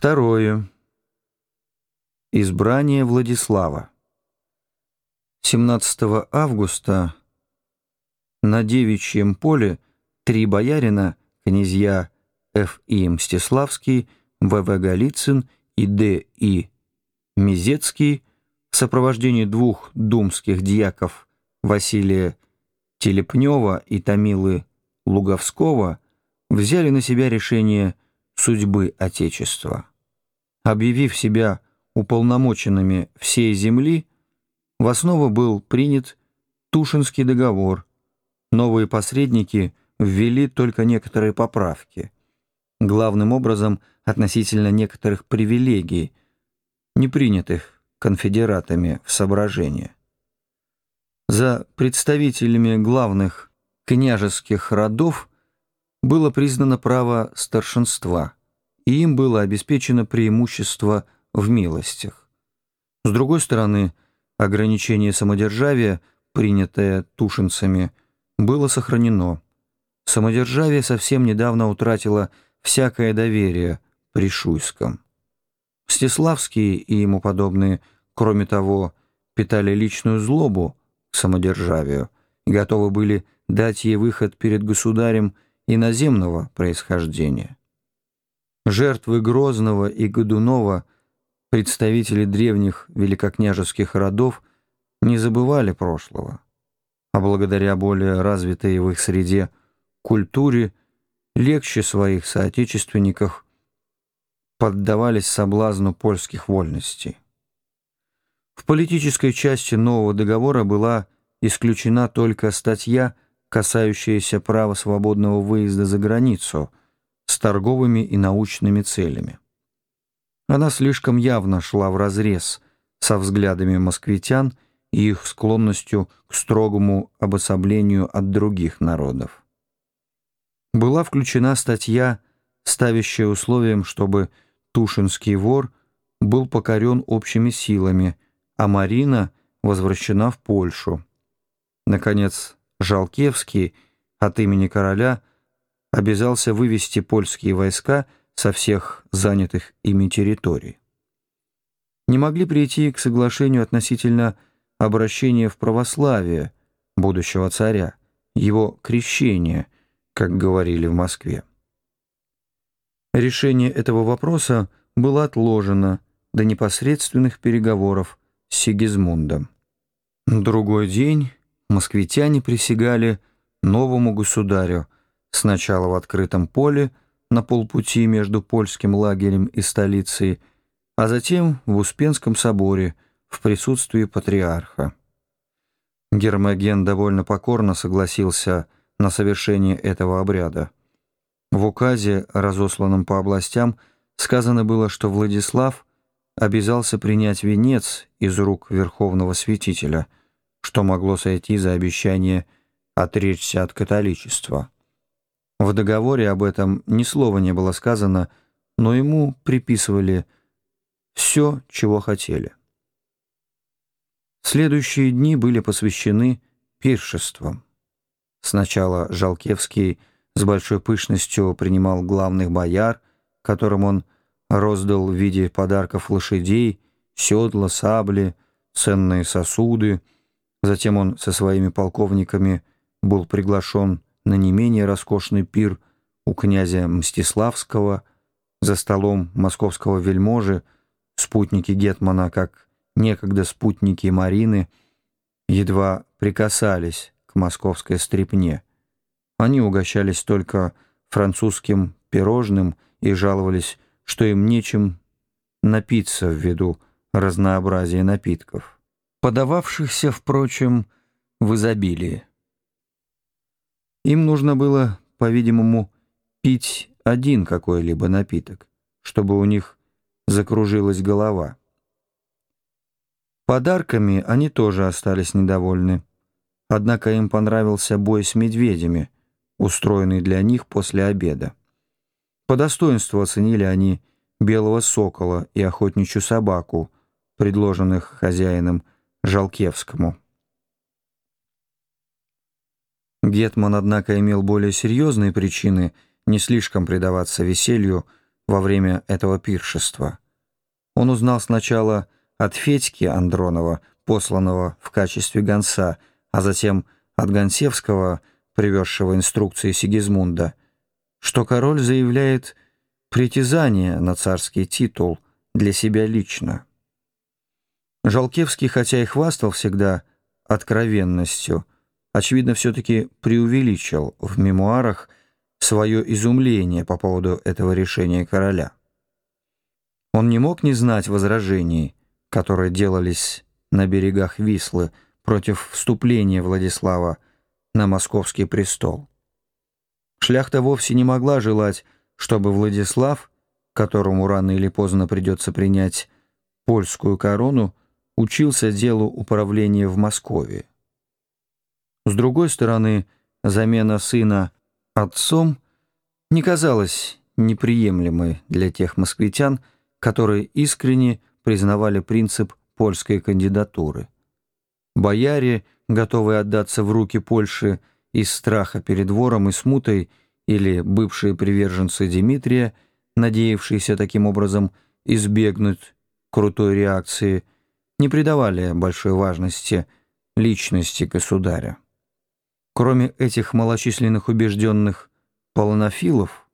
Второе. Избрание Владислава. 17 августа на Девичьем поле три боярина, князья Ф. И. Мстиславский, В. В. Голицын и Д. И. Мизецкий в сопровождении двух думских дьяков Василия Телепнева и Томилы Луговского взяли на себя решение судьбы Отечества. Объявив себя уполномоченными всей земли, в основу был принят Тушинский договор. Новые посредники ввели только некоторые поправки, главным образом относительно некоторых привилегий, не принятых конфедератами в соображение. За представителями главных княжеских родов было признано право старшинства, и им было обеспечено преимущество в милостях. С другой стороны, ограничение самодержавия, принятое тушинцами, было сохранено. Самодержавие совсем недавно утратило всякое доверие при Шуйском. Мстиславские и ему подобные, кроме того, питали личную злобу к самодержавию и готовы были дать ей выход перед государем иноземного происхождения. Жертвы Грозного и Годунова, представители древних великокняжеских родов, не забывали прошлого, а благодаря более развитой в их среде культуре легче своих соотечественников поддавались соблазну польских вольностей. В политической части нового договора была исключена только статья, касающаяся права свободного выезда за границу с торговыми и научными целями. Она слишком явно шла вразрез со взглядами москвитян и их склонностью к строгому обособлению от других народов. Была включена статья, ставящая условием, чтобы Тушинский вор был покорен общими силами – а Марина возвращена в Польшу. Наконец, Жалкевский от имени короля обязался вывести польские войска со всех занятых ими территорий. Не могли прийти к соглашению относительно обращения в православие будущего царя, его крещения, как говорили в Москве. Решение этого вопроса было отложено до непосредственных переговоров с Сигизмундом. Другой день москвитяне присягали новому государю, сначала в открытом поле, на полпути между польским лагерем и столицей, а затем в Успенском соборе в присутствии патриарха. Гермоген довольно покорно согласился на совершение этого обряда. В указе, разосланном по областям, сказано было, что Владислав обязался принять венец из рук верховного святителя, что могло сойти за обещание отречься от католичества. В договоре об этом ни слова не было сказано, но ему приписывали все, чего хотели. Следующие дни были посвящены пиршествам. Сначала Жалкевский с большой пышностью принимал главных бояр, которым он роздал в виде подарков лошадей, седла, сабли, ценные сосуды. Затем он со своими полковниками был приглашен на не менее роскошный пир у князя Мстиславского, за столом московского вельможи, спутники Гетмана, как некогда спутники Марины, едва прикасались к московской стрепне. Они угощались только французским пирожным и жаловались что им нечем напиться ввиду разнообразия напитков, подававшихся, впрочем, в изобилии. Им нужно было, по-видимому, пить один какой-либо напиток, чтобы у них закружилась голова. Подарками они тоже остались недовольны, однако им понравился бой с медведями, устроенный для них после обеда. По достоинству оценили они белого сокола и охотничью собаку, предложенных хозяином Жалкевскому. Гетман, однако, имел более серьезные причины не слишком предаваться веселью во время этого пиршества. Он узнал сначала от Федьки Андронова, посланного в качестве гонца, а затем от Гонсевского, привезшего инструкции Сигизмунда, что король заявляет притязание на царский титул для себя лично. Жалкевский, хотя и хвастал всегда откровенностью, очевидно, все-таки преувеличил в мемуарах свое изумление по поводу этого решения короля. Он не мог не знать возражений, которые делались на берегах Вислы против вступления Владислава на московский престол. Шляхта вовсе не могла желать, чтобы Владислав, которому рано или поздно придется принять польскую корону, учился делу управления в Москве. С другой стороны, замена сына отцом не казалась неприемлемой для тех москвитян, которые искренне признавали принцип польской кандидатуры. Бояре, готовые отдаться в руки Польши из страха перед вором и смутой, или бывшие приверженцы Дмитрия, надеявшиеся таким образом избегнуть крутой реакции, не придавали большой важности личности государя. Кроме этих малочисленных убежденных полонофилов,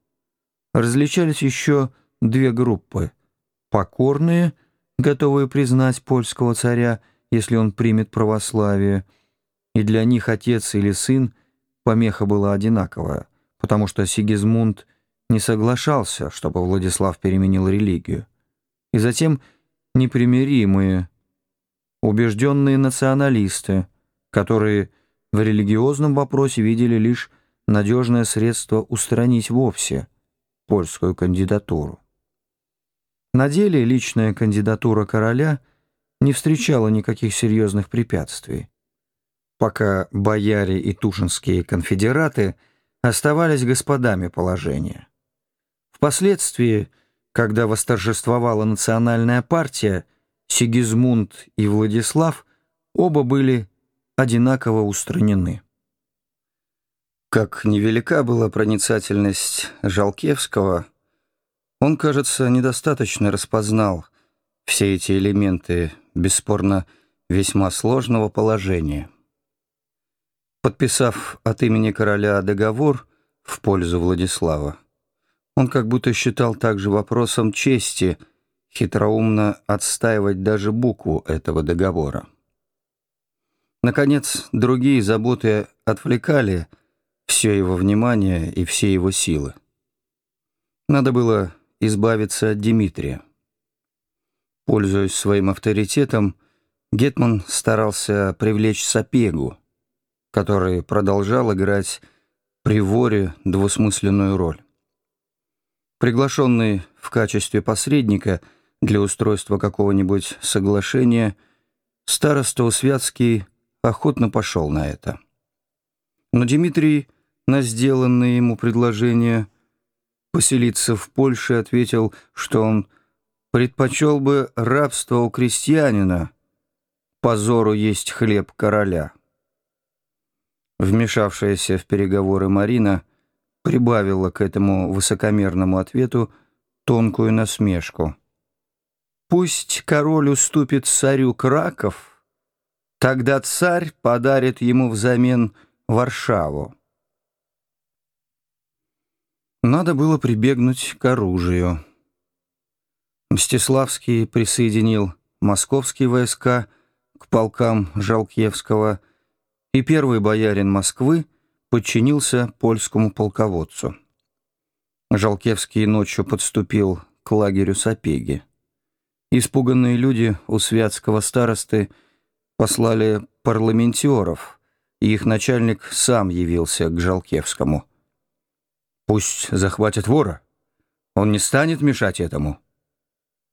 различались еще две группы – покорные, готовые признать польского царя, если он примет православие, и для них отец или сын помеха была одинаковая, потому что Сигизмунд не соглашался, чтобы Владислав переменил религию. И затем непримиримые, убежденные националисты, которые – в религиозном вопросе видели лишь надежное средство устранить вовсе польскую кандидатуру. На деле личная кандидатура короля не встречала никаких серьезных препятствий, пока бояре и тушинские конфедераты оставались господами положения. Впоследствии, когда восторжествовала национальная партия, Сигизмунд и Владислав оба были одинаково устранены. Как невелика была проницательность Жалкевского, он, кажется, недостаточно распознал все эти элементы, бесспорно, весьма сложного положения. Подписав от имени короля договор в пользу Владислава, он как будто считал также вопросом чести хитроумно отстаивать даже букву этого договора. Наконец, другие заботы отвлекали все его внимание и все его силы. Надо было избавиться от Дмитрия. Пользуясь своим авторитетом, Гетман старался привлечь Сапегу, который продолжал играть при воре двусмысленную роль. Приглашенный в качестве посредника для устройства какого-нибудь соглашения, староста Усвятский охотно пошел на это. Но Дмитрий на сделанное ему предложение поселиться в Польше ответил, что он предпочел бы рабство у крестьянина, позору есть хлеб короля. Вмешавшаяся в переговоры Марина прибавила к этому высокомерному ответу тонкую насмешку. «Пусть король уступит царю Краков», Тогда царь подарит ему взамен Варшаву. Надо было прибегнуть к оружию. Мстиславский присоединил московские войска к полкам Жалкевского, и первый боярин Москвы подчинился польскому полководцу. Жалкевский ночью подступил к лагерю Сапеги. Испуганные люди у святского старосты – послали парламентеров, и их начальник сам явился к Жалкевскому. «Пусть захватят вора. Он не станет мешать этому»,